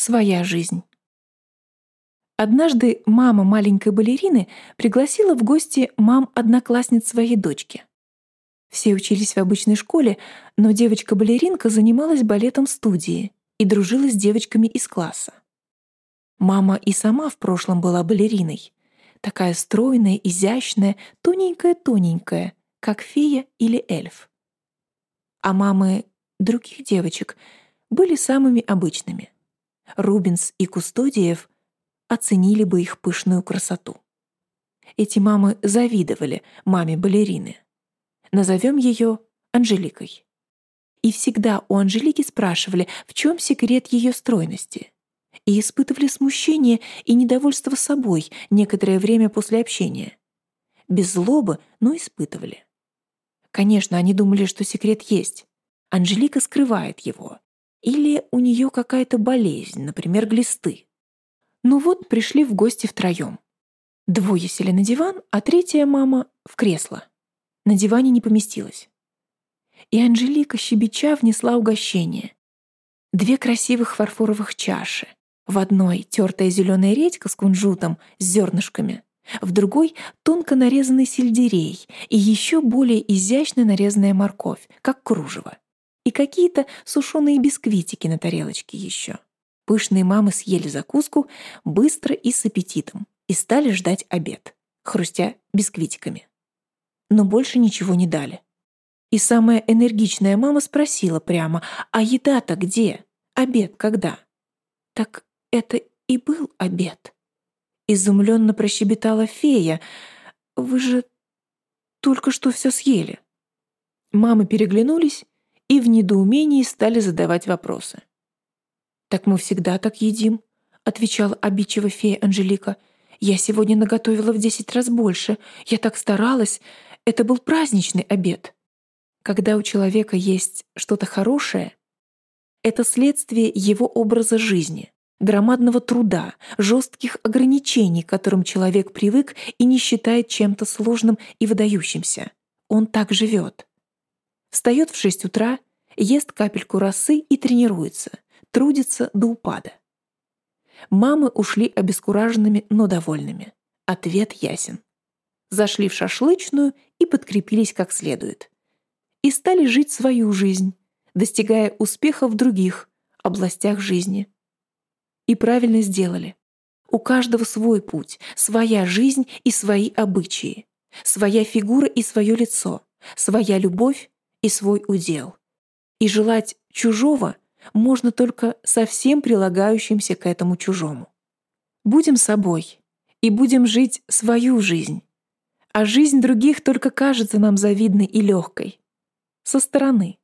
своя жизнь. Однажды мама маленькой балерины пригласила в гости мам-одноклассниц своей дочки. Все учились в обычной школе, но девочка-балеринка занималась балетом в студии и дружила с девочками из класса. Мама и сама в прошлом была балериной. Такая стройная, изящная, тоненькая-тоненькая, как фея или эльф. А мамы других девочек были самыми обычными. Рубинс и Кустодиев оценили бы их пышную красоту. Эти мамы завидовали маме балерины. Назовем ее Анжеликой. И всегда у Анжелики спрашивали, в чем секрет ее стройности. И испытывали смущение и недовольство собой некоторое время после общения. Без злобы, но испытывали. Конечно, они думали, что секрет есть. Анжелика скрывает его. Или у нее какая-то болезнь, например, глисты. Ну вот, пришли в гости втроем. Двое сели на диван, а третья мама — в кресло. На диване не поместилась. И Анжелика щебеча внесла угощение. Две красивых фарфоровых чаши. В одной тертая зеленая редька с кунжутом, с зернышками. В другой — тонко нарезанный сельдерей и еще более изящно нарезанная морковь, как кружево. И какие-то сушеные бисквитики на тарелочке еще. Пышные мамы съели закуску быстро и с аппетитом и стали ждать обед, хрустя бисквитиками. Но больше ничего не дали. И самая энергичная мама спросила прямо, «А еда-то где? Обед когда?» «Так это и был обед». Изумленно прощебетала фея. «Вы же только что все съели». Мамы переглянулись и в недоумении стали задавать вопросы. «Так мы всегда так едим», — отвечала обидчиво фея Анжелика. «Я сегодня наготовила в десять раз больше. Я так старалась. Это был праздничный обед». Когда у человека есть что-то хорошее, это следствие его образа жизни, громадного труда, жестких ограничений, к которым человек привык и не считает чем-то сложным и выдающимся. Он так живет. Встает в шесть утра, ест капельку росы и тренируется — трудится до упада. Мамы ушли обескураженными, но довольными. Ответ ясен. Зашли в шашлычную и подкрепились как следует. И стали жить свою жизнь, достигая успеха в других областях жизни. И правильно сделали. У каждого свой путь, своя жизнь и свои обычаи, своя фигура и свое лицо, своя любовь и свой удел. И желать чужого можно только со всем прилагающимся к этому чужому. Будем собой и будем жить свою жизнь, а жизнь других только кажется нам завидной и легкой. Со стороны.